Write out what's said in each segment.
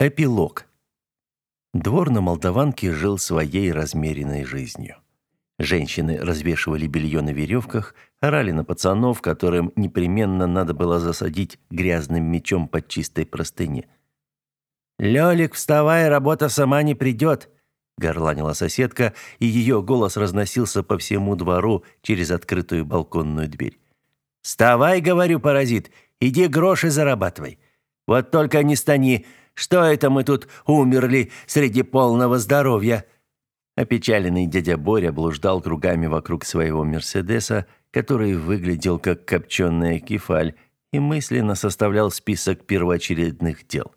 Эпилог. Двор на Молдаванке жил своей размеренной жизнью. Женщины развешивали белье на веревках, орали на пацанов, которым непременно надо было засадить грязным мечом под чистой простыни. «Лёлик, вставай, работа сама не придет!» — горланила соседка, и ее голос разносился по всему двору через открытую балконную дверь. «Вставай, — говорю, паразит, — иди гроши зарабатывай. Вот только не стани, что это мы тут умерли среди полного здоровья?» Опечаленный дядя Боря блуждал кругами вокруг своего «Мерседеса», который выглядел как копченая кефаль, и мысленно составлял список первоочередных дел.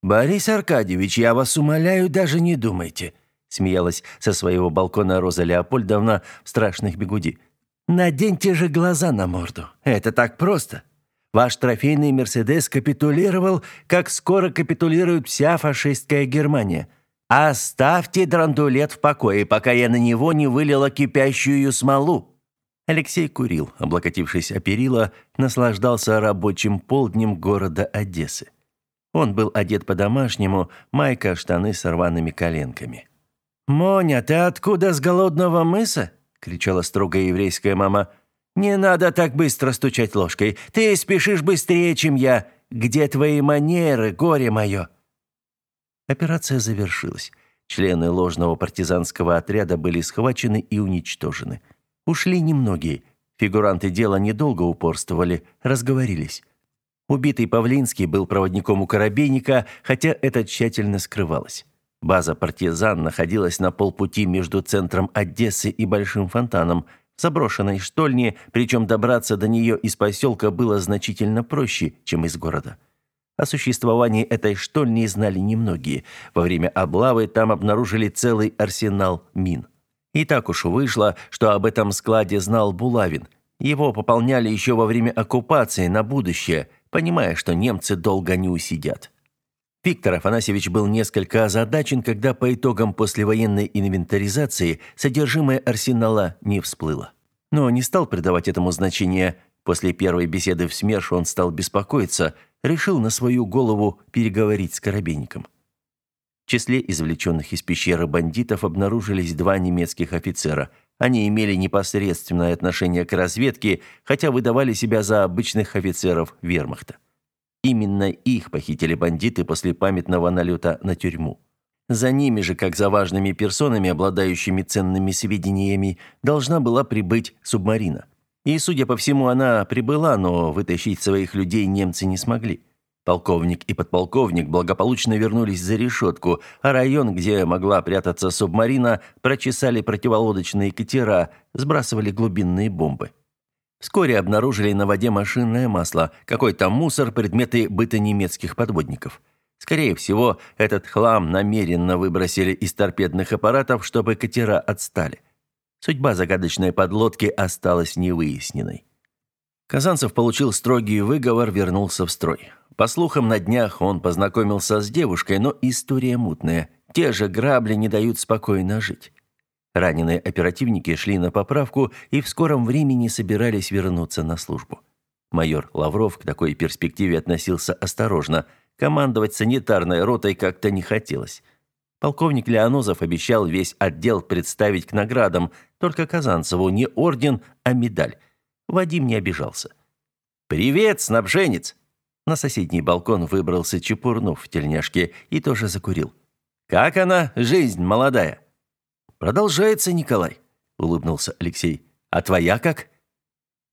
«Борис Аркадьевич, я вас умоляю, даже не думайте», смеялась со своего балкона Роза Леопольдовна в страшных бегуди. «Наденьте же глаза на морду. Это так просто. Ваш трофейный «Мерседес» капитулировал, как скоро капитулирует вся фашистская Германия. Оставьте драндулет в покое, пока я на него не вылила кипящую смолу». Алексей курил, облокотившись о перила, наслаждался рабочим полднем города Одессы. Он был одет по-домашнему, майка, штаны с рваными коленками. «Моня, ты откуда с голодного мыса?» – кричала строгая еврейская мама – «Не надо так быстро стучать ложкой. Ты спешишь быстрее, чем я. Где твои манеры, горе мое?» Операция завершилась. Члены ложного партизанского отряда были схвачены и уничтожены. Ушли немногие. Фигуранты дела недолго упорствовали, разговорились. Убитый Павлинский был проводником у Коробейника, хотя это тщательно скрывалось. База партизан находилась на полпути между центром Одессы и Большим фонтаном – заброшенной штольни, причем добраться до нее из поселка было значительно проще, чем из города. О существовании этой штольни знали немногие. Во время облавы там обнаружили целый арсенал мин. И так уж вышло, что об этом складе знал Булавин. Его пополняли еще во время оккупации на будущее, понимая, что немцы долго не усидят. Виктор Афанасьевич был несколько озадачен, когда по итогам послевоенной инвентаризации содержимое арсенала не всплыло. Но не стал придавать этому значения. После первой беседы в СМЕРШ он стал беспокоиться, решил на свою голову переговорить с Коробейником. В числе извлеченных из пещеры бандитов обнаружились два немецких офицера. Они имели непосредственное отношение к разведке, хотя выдавали себя за обычных офицеров вермахта. Именно их похитили бандиты после памятного налета на тюрьму. За ними же, как за важными персонами, обладающими ценными сведениями, должна была прибыть субмарина. И, судя по всему, она прибыла, но вытащить своих людей немцы не смогли. Полковник и подполковник благополучно вернулись за решетку, а район, где могла прятаться субмарина, прочесали противолодочные катера, сбрасывали глубинные бомбы. Вскоре обнаружили на воде машинное масло, какой-то мусор, предметы быта немецких подводников. Скорее всего, этот хлам намеренно выбросили из торпедных аппаратов, чтобы катера отстали. Судьба загадочной подлодки осталась невыясненной. Казанцев получил строгий выговор, вернулся в строй. По слухам, на днях он познакомился с девушкой, но история мутная. Те же грабли не дают спокойно жить. Раненые оперативники шли на поправку и в скором времени собирались вернуться на службу. Майор Лавров к такой перспективе относился осторожно. Командовать санитарной ротой как-то не хотелось. Полковник Леонозов обещал весь отдел представить к наградам, только Казанцеву не орден, а медаль. Вадим не обижался. «Привет, снабженец!» На соседний балкон выбрался Чепурнов в тельняшке и тоже закурил. «Как она, жизнь молодая?» «Продолжается, Николай», — улыбнулся Алексей. «А твоя как?»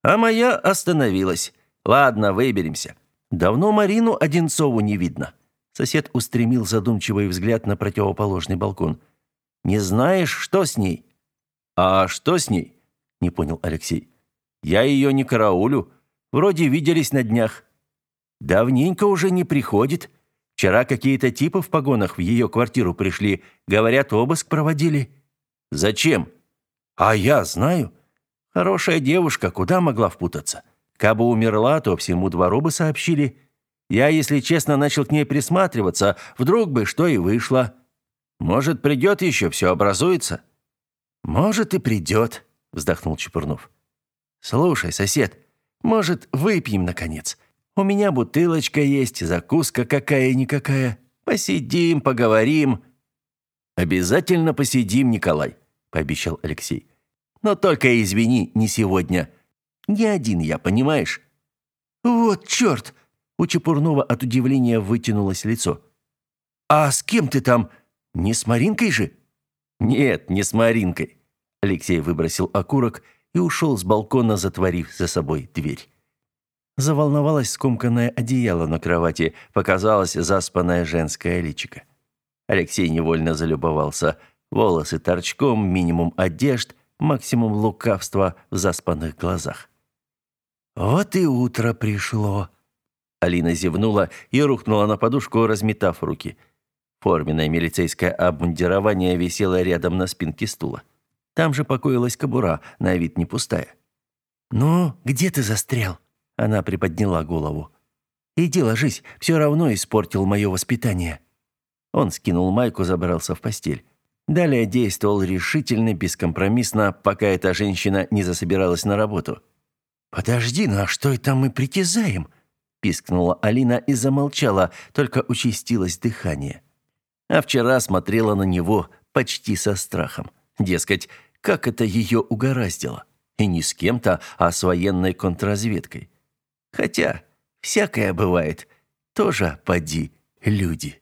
«А моя остановилась. Ладно, выберемся. Давно Марину Одинцову не видно». Сосед устремил задумчивый взгляд на противоположный балкон. «Не знаешь, что с ней?» «А что с ней?» — не понял Алексей. «Я ее не караулю. Вроде виделись на днях». «Давненько уже не приходит. Вчера какие-то типы в погонах в ее квартиру пришли. Говорят, обыск проводили». Зачем? А я знаю. Хорошая девушка, куда могла впутаться? Кабы умерла, то всему двору бы сообщили. Я, если честно, начал к ней присматриваться, вдруг бы что и вышло. Может, придет еще, все образуется? Может, и придет, вздохнул Чепурнов. Слушай, сосед, может, выпьем наконец? У меня бутылочка есть, закуска какая-никакая. Посидим, поговорим». «Обязательно посидим, Николай», — пообещал Алексей. «Но только извини, не сегодня. Не один я, понимаешь?» «Вот черт!» — у Чепурнова от удивления вытянулось лицо. «А с кем ты там? Не с Маринкой же?» «Нет, не с Маринкой». Алексей выбросил окурок и ушел с балкона, затворив за собой дверь. Заволновалось скомканное одеяло на кровати, показалось заспанное женское личико. Алексей невольно залюбовался. Волосы торчком, минимум одежд, максимум лукавства в заспанных глазах. «Вот и утро пришло!» Алина зевнула и рухнула на подушку, разметав руки. Форменное милицейское обмундирование висело рядом на спинке стула. Там же покоилась кобура, на вид не пустая. «Ну, где ты застрял?» Она приподняла голову. «Иди ложись, все равно испортил мое воспитание». Он скинул майку, забрался в постель. Далее действовал решительно, бескомпромиссно, пока эта женщина не засобиралась на работу. «Подожди, ну а что это мы притязаем?» пискнула Алина и замолчала, только участилось дыхание. А вчера смотрела на него почти со страхом. Дескать, как это ее угораздило? И не с кем-то, а с военной контрразведкой. Хотя всякое бывает. Тоже поди люди.